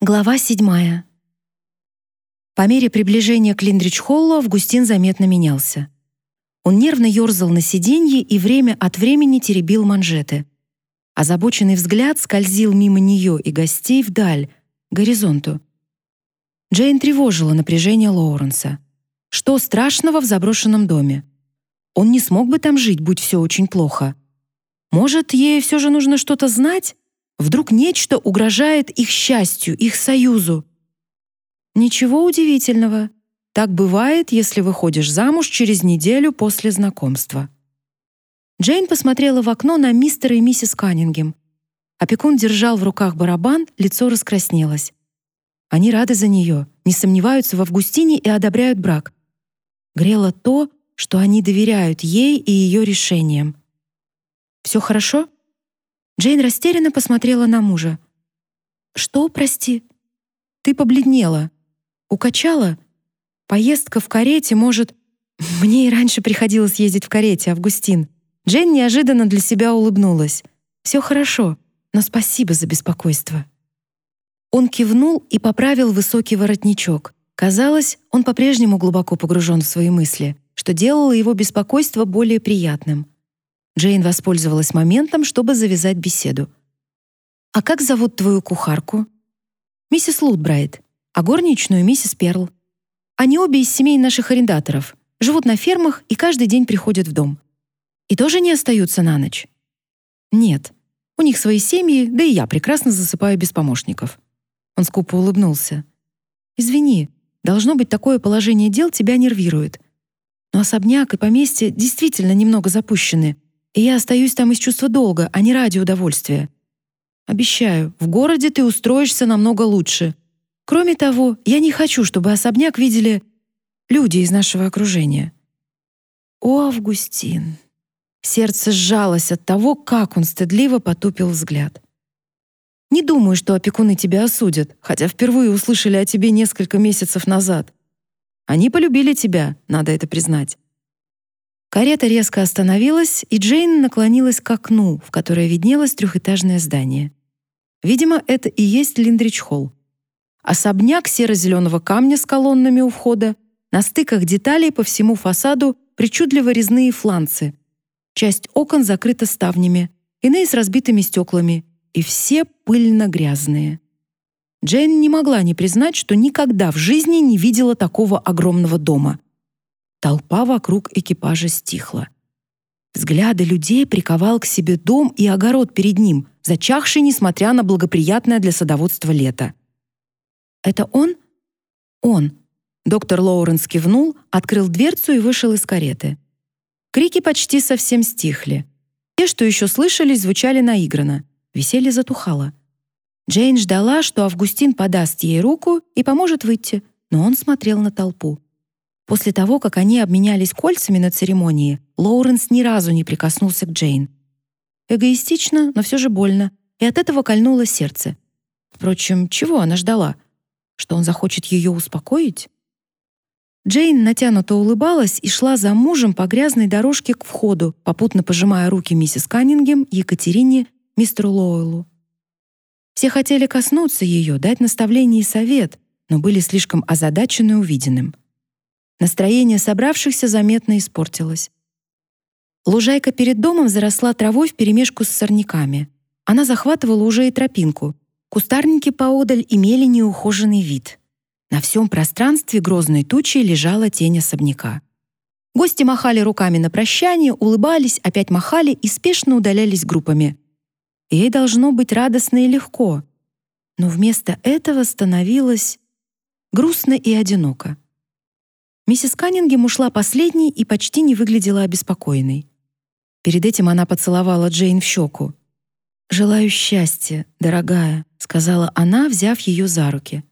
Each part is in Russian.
Глава седьмая. По мере приближения к Линдрич-Холлу Августин заметно менялся. Он нервно ерзал на сиденье и время от времени теребил манжеты. Озабоченный взгляд скользил мимо нее и гостей вдаль, к горизонту. Джейн тревожила напряжение Лоуренса. Что страшного в заброшенном доме? Он не смог бы там жить, будь все очень плохо. Может, ей все же нужно что-то знать? Вдруг нечто угрожает их счастью, их союзу. Ничего удивительного. Так бывает, если выходишь замуж через неделю после знакомства. Джейн посмотрела в окно на мистера и миссис Каннингем. Опекун держал в руках барабан, лицо раскраснелось. Они рады за нее, не сомневаются в Августине и одобряют брак. Грело то, что они доверяют ей и ее решениям. «Все хорошо?» Джейн растерянно посмотрела на мужа. «Что, прости?» «Ты побледнела. Укачала? Поездка в карете, может...» «Мне и раньше приходилось ездить в карете, Августин». Джейн неожиданно для себя улыбнулась. «Все хорошо, но спасибо за беспокойство». Он кивнул и поправил высокий воротничок. Казалось, он по-прежнему глубоко погружен в свои мысли, что делало его беспокойство более приятным. Джейн воспользовалась моментом, чтобы завязать беседу. «А как зовут твою кухарку?» «Миссис Лутбрайт, а горничную — миссис Перл. Они обе из семей наших арендаторов, живут на фермах и каждый день приходят в дом. И тоже не остаются на ночь?» «Нет, у них свои семьи, да и я прекрасно засыпаю без помощников». Он скупо улыбнулся. «Извини, должно быть, такое положение дел тебя нервирует. Но особняк и поместье действительно немного запущены — и я остаюсь там из чувства долга, а не ради удовольствия. Обещаю, в городе ты устроишься намного лучше. Кроме того, я не хочу, чтобы особняк видели люди из нашего окружения. О, Августин. Сердце сжалось от того, как он стыдливо потупил взгляд. Не думаю, что опекуны тебя осудят, хотя впервые услышали о тебе несколько месяцев назад. Они полюбили тебя, надо это признать. Карета резко остановилась, и Джейн наклонилась к окну, в которое виднелось трехэтажное здание. Видимо, это и есть Линдрич-холл. Особняк серо-зеленого камня с колоннами у входа, на стыках деталей по всему фасаду причудливо резные фланцы. Часть окон закрыта ставнями, иные с разбитыми стеклами, и все пыльно-грязные. Джейн не могла не признать, что никогда в жизни не видела такого огромного дома — Толпа вокруг экипажа стихла. Взгляды людей приковал к себе дом и огород перед ним, зачахший, несмотря на благоприятное для садоводства лето. «Это он?» «Он». Доктор Лоуренс кивнул, открыл дверцу и вышел из кареты. Крики почти совсем стихли. Те, что еще слышались, звучали наигранно. Веселье затухало. Джейн ждала, что Августин подаст ей руку и поможет выйти, но он смотрел на толпу. После того, как они обменялись кольцами на церемонии, Лоуренс ни разу не прикоснулся к Джейн. Эгоистично, но все же больно, и от этого кольнуло сердце. Впрочем, чего она ждала? Что он захочет ее успокоить? Джейн натянуто улыбалась и шла за мужем по грязной дорожке к входу, попутно пожимая руки миссис Каннингем, Екатерине, мистеру Лоуэллу. Все хотели коснуться ее, дать наставление и совет, но были слишком озадачены увиденным. Настроение собравшихся заметно испортилось. Лужайка перед домом заросла травой вперемешку с сорняками. Она захватывала уже и тропинку. Кустарники поодаль имели неухоженный вид. На всем пространстве грозной тучей лежала тень особняка. Гости махали руками на прощание, улыбались, опять махали и спешно удалялись группами. Ей должно быть радостно и легко. Но вместо этого становилось грустно и одиноко. Миссис Каннингем ушла последней и почти не выглядела обеспокоенной. Перед этим она поцеловала Джейн в щеку. «Желаю счастья, дорогая», — сказала она, взяв ее за руки.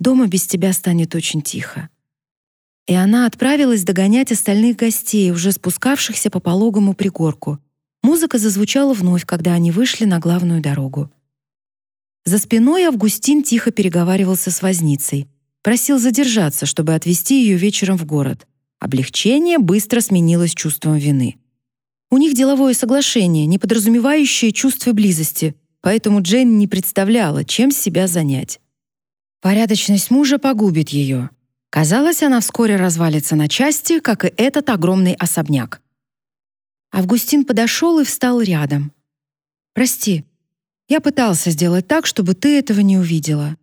«Дома без тебя станет очень тихо». И она отправилась догонять остальных гостей, уже спускавшихся по пологому пригорку. Музыка зазвучала вновь, когда они вышли на главную дорогу. За спиной Августин тихо переговаривался с возницей — Просил задержаться, чтобы отвезти ее вечером в город. Облегчение быстро сменилось чувством вины. У них деловое соглашение, не подразумевающее чувство близости, поэтому Джейн не представляла, чем себя занять. Порядочность мужа погубит ее. Казалось, она вскоре развалится на части, как и этот огромный особняк. Августин подошел и встал рядом. «Прости, я пытался сделать так, чтобы ты этого не увидела».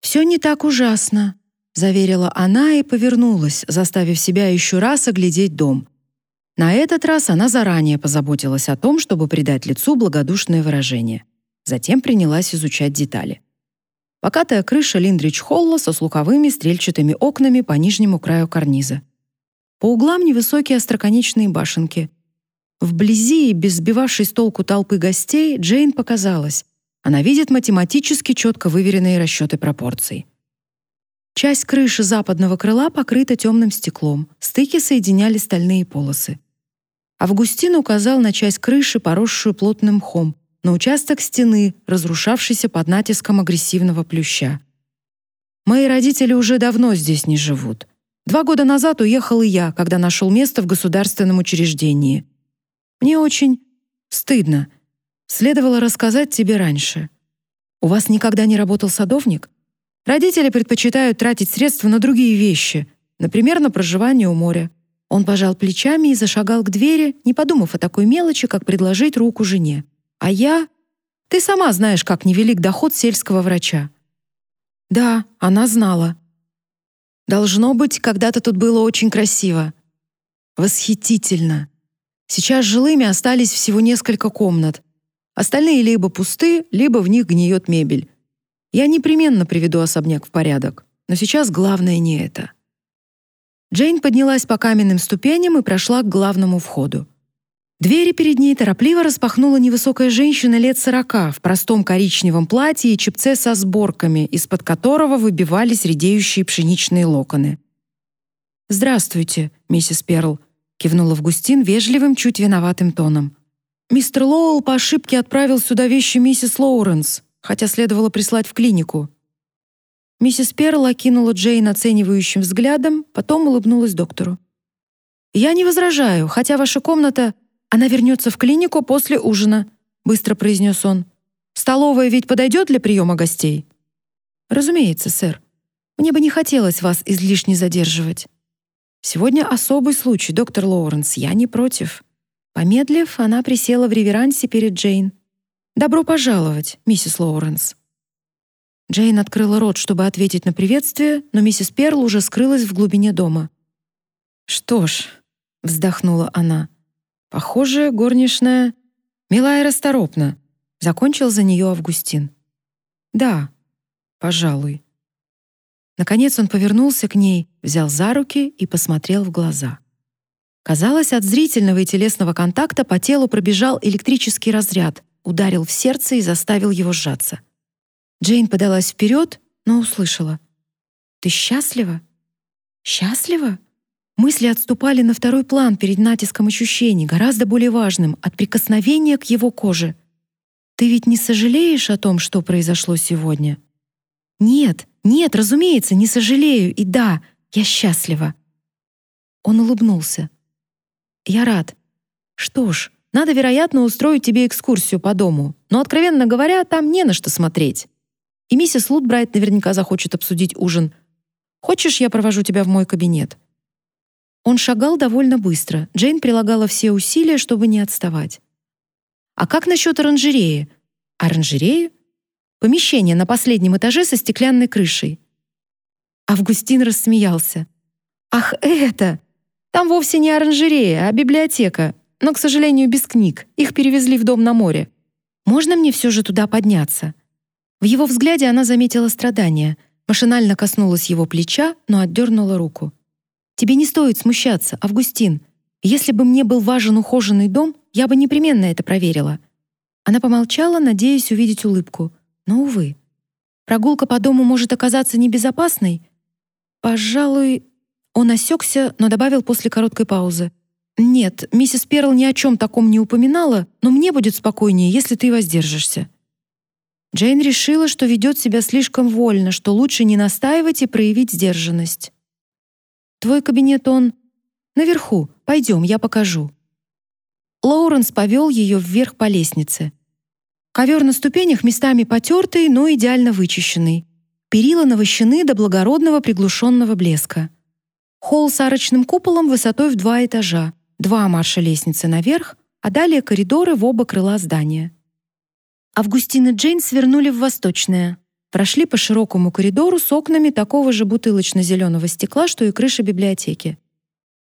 «Все не так ужасно», — заверила она и повернулась, заставив себя еще раз оглядеть дом. На этот раз она заранее позаботилась о том, чтобы придать лицу благодушное выражение. Затем принялась изучать детали. Покатая крыша Линдрич-холла со слуховыми стрельчатыми окнами по нижнему краю карниза. По углам невысокие остроконечные башенки. Вблизи, без сбивавшей с толку толпы гостей, Джейн показалось. Она видит математически четко выверенные расчеты пропорций. Часть крыши западного крыла покрыта темным стеклом, стыки соединяли стальные полосы. Августин указал на часть крыши, поросшую плотным мхом, на участок стены, разрушавшийся под натиском агрессивного плюща. Мои родители уже давно здесь не живут. Два года назад уехал и я, когда нашел место в государственном учреждении. Мне очень стыдно. Следовало рассказать тебе раньше. У вас никогда не работал садовник? Родители предпочитают тратить средства на другие вещи, например, на проживание у моря. Он пожал плечами и зашагал к двери, не подумав о такой мелочи, как предложить руку жене. А я... Ты сама знаешь, как невелик доход сельского врача. Да, она знала. Должно быть, когда-то тут было очень красиво. Восхитительно. Сейчас жилыми остались всего несколько комнат. Остальные либо пусты, либо в них гниет мебель. Я непременно приведу особняк в порядок, но сейчас главное не это. Джейн поднялась по каменным ступеням и прошла к главному входу. Двери перед ней торопливо распахнула невысокая женщина лет сорока в простом коричневом платье и чепце со сборками, из-под которого выбивались редеющие пшеничные локоны. «Здравствуйте, миссис Перл», — кивнул Августин вежливым, чуть виноватым тоном. «Мистер Лоуэлл по ошибке отправил сюда вещи миссис Лоуренс, хотя следовало прислать в клинику». Миссис Перл окинула Джейн оценивающим взглядом, потом улыбнулась доктору. «Я не возражаю, хотя ваша комната «Она вернется в клинику после ужина», — быстро произнес он. «Столовая ведь подойдет для приема гостей?» «Разумеется, сэр. Мне бы не хотелось вас излишне задерживать. Сегодня особый случай, доктор Лоуренс, я не против». Помедлив, она присела в реверансе перед Джейн. «Добро пожаловать, миссис Лоуренс». Джейн открыла рот, чтобы ответить на приветствие, но миссис Перл уже скрылась в глубине дома. «Что ж», — вздохнула она, — Похоже, горничная милая расторопна. Закончил за нее Августин. Да, пожалуй. Наконец он повернулся к ней, взял за руки и посмотрел в глаза. Казалось, от зрительного и телесного контакта по телу пробежал электрический разряд, ударил в сердце и заставил его сжаться. Джейн подалась вперед, но услышала: "Ты счастлива? Счастлива?" Мысли отступали на второй план перед натиском ощущений, гораздо более важным, от прикосновения к его коже. «Ты ведь не сожалеешь о том, что произошло сегодня?» «Нет, нет, разумеется, не сожалею, и да, я счастлива». Он улыбнулся. «Я рад. Что ж, надо, вероятно, устроить тебе экскурсию по дому, но, откровенно говоря, там не на что смотреть. И миссис Лутбрайт наверняка захочет обсудить ужин. Хочешь, я провожу тебя в мой кабинет?» Он шагал довольно быстро. Джейн прилагала все усилия, чтобы не отставать. А как насчет оранжереи? Оранжереи? Помещение на последнем этаже со стеклянной крышей. Августин рассмеялся. Ах, это! Там вовсе не оранжерея, а библиотека, но, к сожалению, без книг. Их перевезли в дом на море. Можно мне все же туда подняться? В его взгляде она заметила страдание, машинально коснулась его плеча, но отдернула руку. Тебе не стоит смущаться, Августин. Если бы мне был важен ухоженный дом, я бы непременно это проверила. Она помолчала, надеясь увидеть улыбку, но увы. Прогулка по дому может оказаться небезопасной. Пожалуй, он осекся, но добавил после короткой паузы: "Нет, миссис Перл ни о чем таком не упоминала, но мне будет спокойнее, если ты воздержишься". Джейн решила, что ведет себя слишком вольно, что лучше не настаивать и проявить сдержанность. Твой кабинет он наверху. Пойдем, я покажу. Лоуренс повел ее вверх по лестнице. Ковер на ступенях местами потертый, но идеально вычищенный. Перила навощены до благородного приглушенного блеска. Холл с арочным куполом высотой в два этажа, два марша лестницы наверх, а далее коридоры в оба крыла здания. Августин и Джейн свернули в восточное, прошли по широкому коридору с окнами такого же бутылочно-зеленого стекла, что и крыша библиотеки.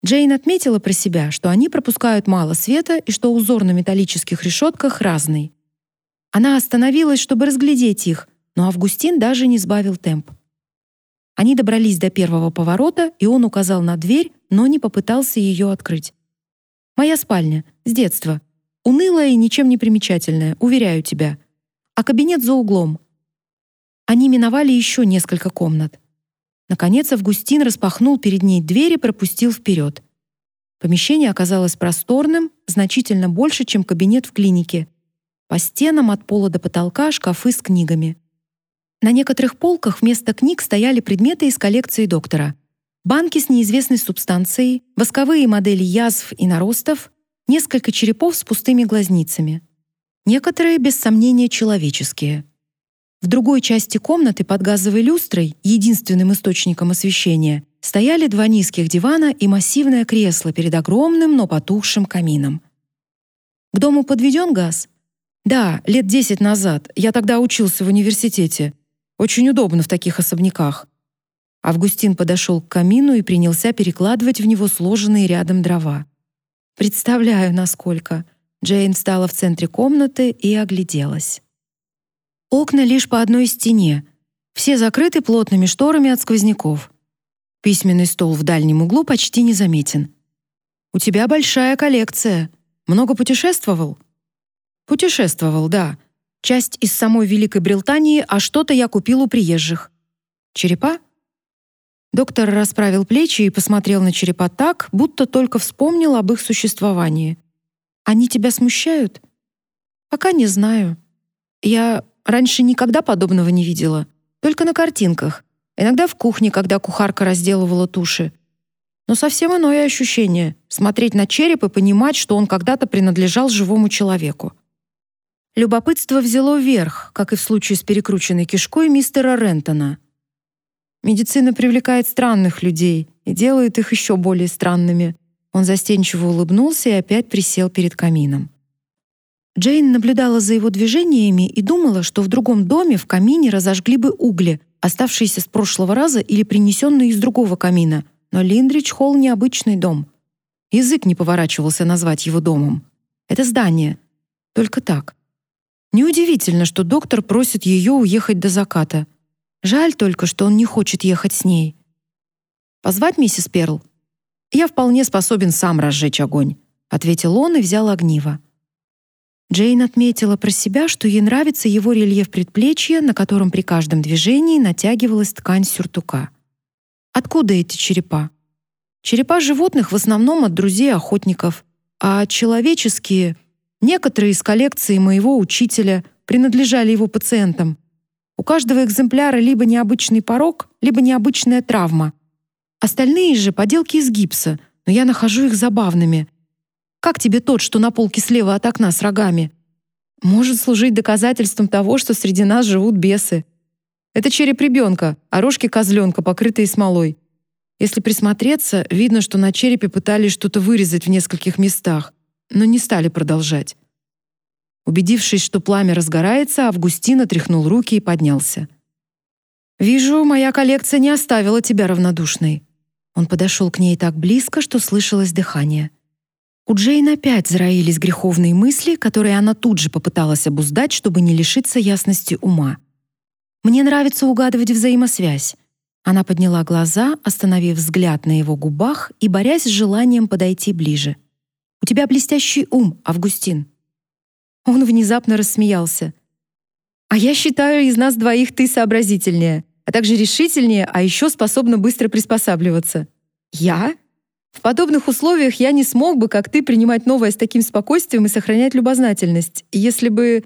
Джейн отметила про себя, что они пропускают мало света и что узор на металлических решетках разный. Она остановилась, чтобы разглядеть их, но Августин даже не сбавил темп. Они добрались до первого поворота, и он указал на дверь, но не попытался ее открыть. «Моя спальня. С детства. Унылая и ничем не примечательная, уверяю тебя. А кабинет за углом». Они миновали еще несколько комнат. Наконец Августин распахнул перед ней дверь и пропустил вперед. Помещение оказалось просторным, значительно больше, чем кабинет в клинике. По стенам от пола до потолка шкафы с книгами. На некоторых полках вместо книг стояли предметы из коллекции доктора. Банки с неизвестной субстанцией, восковые модели язв и наростов, несколько черепов с пустыми глазницами. Некоторые, без сомнения, человеческие. В другой части комнаты под газовой люстрой, единственным источником освещения, стояли два низких дивана и массивное кресло перед огромным, но потухшим камином. К дому подведен газ? Да, лет десять назад. Я тогда учился в университете. Очень удобно в таких особняках. Августин подошел к камину и принялся перекладывать в него сложенные рядом дрова. Представляю, насколько. Джейн встала в центре комнаты и огляделась. Окна лишь по одной стене. Все закрыты плотными шторами от сквозняков. Письменный стол в дальнем углу почти не заметен. У тебя большая коллекция. Много путешествовал? Путешествовал, да. Часть из самой Великой Британии, а что-то я купил у приезжих. Черепа? Доктор расправил плечи и посмотрел на черепа так, будто только вспомнил об их существовании. Они тебя смущают? Пока не знаю. Я раньше никогда подобного не видела, только на картинках. Иногда в кухне, когда кухарка разделывала туши. Но совсем иное ощущение смотреть на череп и понимать, что он когда-то принадлежал живому человеку. Любопытство взяло верх, как и в случае с перекрученной кишкой мистера Рентона. Медицина привлекает странных людей и делает их еще более странными. Он застенчиво улыбнулся и опять присел перед камином. Джейн наблюдала за его движениями и думала, что в другом доме в камине разожгли бы угли, оставшиеся с прошлого раза или принесенные из другого камина. Но Линдрич Холл необычный дом. Язык не поворачивался назвать его домом. Это здание. Только так. Неудивительно, что доктор просит ее уехать до заката. Жаль только, что он не хочет ехать с ней. Позвать миссис Перл? Я вполне способен сам разжечь огонь, ответил он и взял огниво. Джейн отметила про себя, что ей нравится его рельеф предплечья, на котором при каждом движении натягивалась ткань сюртука. Откуда эти черепа? Черепа животных в основном от друзей охотников, а человеческие Некоторые из коллекции моего учителя принадлежали его пациентам. У каждого экземпляра либо необычный порог, либо необычная травма. Остальные же поделки из гипса, но я нахожу их забавными. Как тебе тот, что на полке слева от окна с рогами? Может служить доказательством того, что среди нас живут бесы. Это череп ребенка, а рожки козленка, покрытые смолой. Если присмотреться, видно, что на черепе пытались что-то вырезать в нескольких местах но не стали продолжать. Убедившись, что пламя разгорается, Августин отряхнул руки и поднялся. «Вижу, моя коллекция не оставила тебя равнодушной». Он подошел к ней так близко, что слышалось дыхание. У Джейн опять зароились греховные мысли, которые она тут же попыталась обуздать, чтобы не лишиться ясности ума. «Мне нравится угадывать взаимосвязь». Она подняла глаза, остановив взгляд на его губах и борясь с желанием подойти ближе. У тебя блестящий ум, Августин». Он внезапно рассмеялся. «А я считаю, из нас двоих ты сообразительнее, а также решительнее, а еще способна быстро приспосабливаться». «Я? В подобных условиях я не смог бы, как ты, принимать новое с таким спокойствием и сохранять любознательность, если бы...»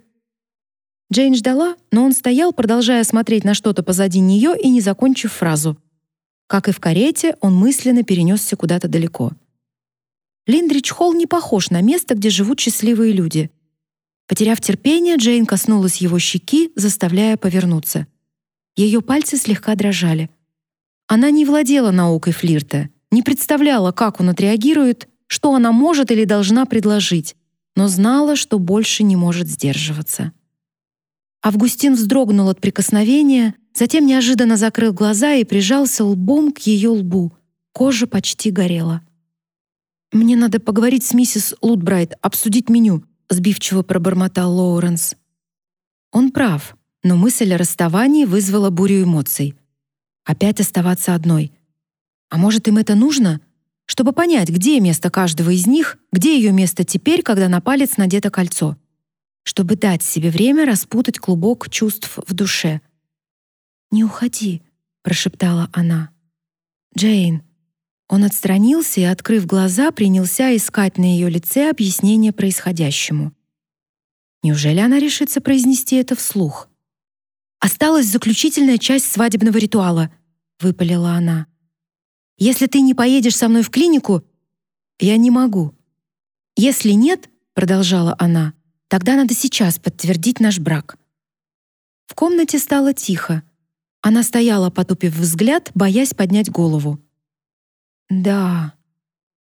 Джейн ждала, но он стоял, продолжая смотреть на что-то позади нее и не закончив фразу. Как и в карете, он мысленно перенесся куда-то далеко — Линдрич-Холл не похож на место, где живут счастливые люди. Потеряв терпение, Джейн коснулась его щеки, заставляя повернуться. Ее пальцы слегка дрожали. Она не владела наукой флирта, не представляла, как он отреагирует, что она может или должна предложить, но знала, что больше не может сдерживаться. Августин вздрогнул от прикосновения, затем неожиданно закрыл глаза и прижался лбом к ее лбу. Кожа почти горела. «Мне надо поговорить с миссис Лутбрайт, обсудить меню», сбивчиво пробормотал Лоуренс. Он прав, но мысль о расставании вызвала бурю эмоций. Опять оставаться одной. А может, им это нужно? Чтобы понять, где место каждого из них, где ее место теперь, когда на палец надето кольцо. Чтобы дать себе время распутать клубок чувств в душе. «Не уходи», — прошептала она. «Джейн». Он отстранился и, открыв глаза, принялся искать на ее лице объяснение происходящему. Неужели она решится произнести это вслух? «Осталась заключительная часть свадебного ритуала», — выпалила она. «Если ты не поедешь со мной в клинику, я не могу». «Если нет», — продолжала она, «тогда надо сейчас подтвердить наш брак». В комнате стало тихо. Она стояла, потупив взгляд, боясь поднять голову. «Да,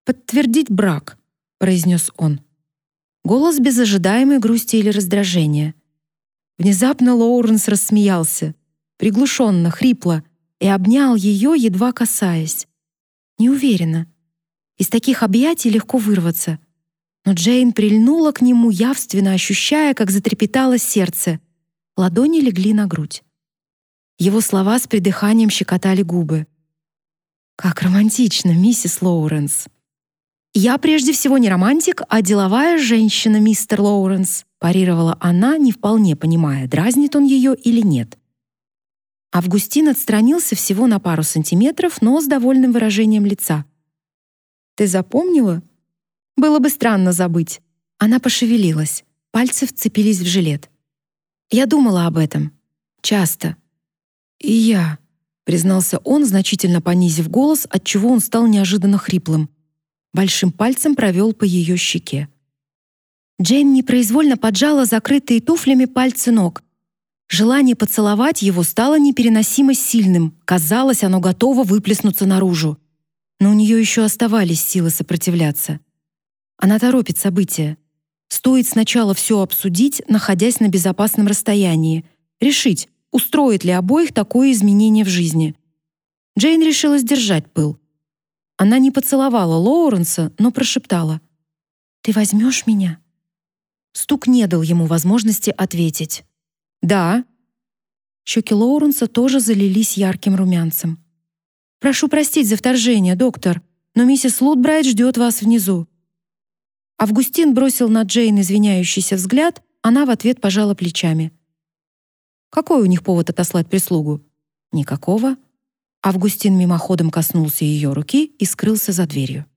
подтвердить брак», — произнес он. Голос без ожидаемой грусти или раздражения. Внезапно Лоуренс рассмеялся, приглушенно, хрипло, и обнял ее, едва касаясь. Не уверена. Из таких объятий легко вырваться. Но Джейн прильнула к нему, явственно ощущая, как затрепетало сердце. Ладони легли на грудь. Его слова с придыханием щекотали губы. «Как романтично, миссис Лоуренс!» «Я прежде всего не романтик, а деловая женщина, мистер Лоуренс», парировала она, не вполне понимая, дразнит он ее или нет. Августин отстранился всего на пару сантиметров, но с довольным выражением лица. «Ты запомнила?» «Было бы странно забыть». Она пошевелилась, пальцы вцепились в жилет. «Я думала об этом. Часто». «И я», — признался он, значительно понизив голос, отчего он стал неожиданно хриплым большим пальцем провел по ее щеке. Джейн непроизвольно поджала закрытые туфлями пальцы ног. Желание поцеловать его стало непереносимо сильным, казалось, оно готово выплеснуться наружу. Но у нее еще оставались силы сопротивляться. Она торопит события. Стоит сначала все обсудить, находясь на безопасном расстоянии, решить, устроит ли обоих такое изменение в жизни. Джейн решила сдержать пыл. Она не поцеловала Лоуренса, но прошептала. «Ты возьмешь меня?» Стук не дал ему возможности ответить. «Да». Щеки Лоуренса тоже залились ярким румянцем. «Прошу простить за вторжение, доктор, но миссис Лутбрайт ждет вас внизу». Августин бросил на Джейн извиняющийся взгляд, она в ответ пожала плечами. «Какой у них повод отослать прислугу?» «Никакого. Августин мимоходом коснулся ее руки и скрылся за дверью.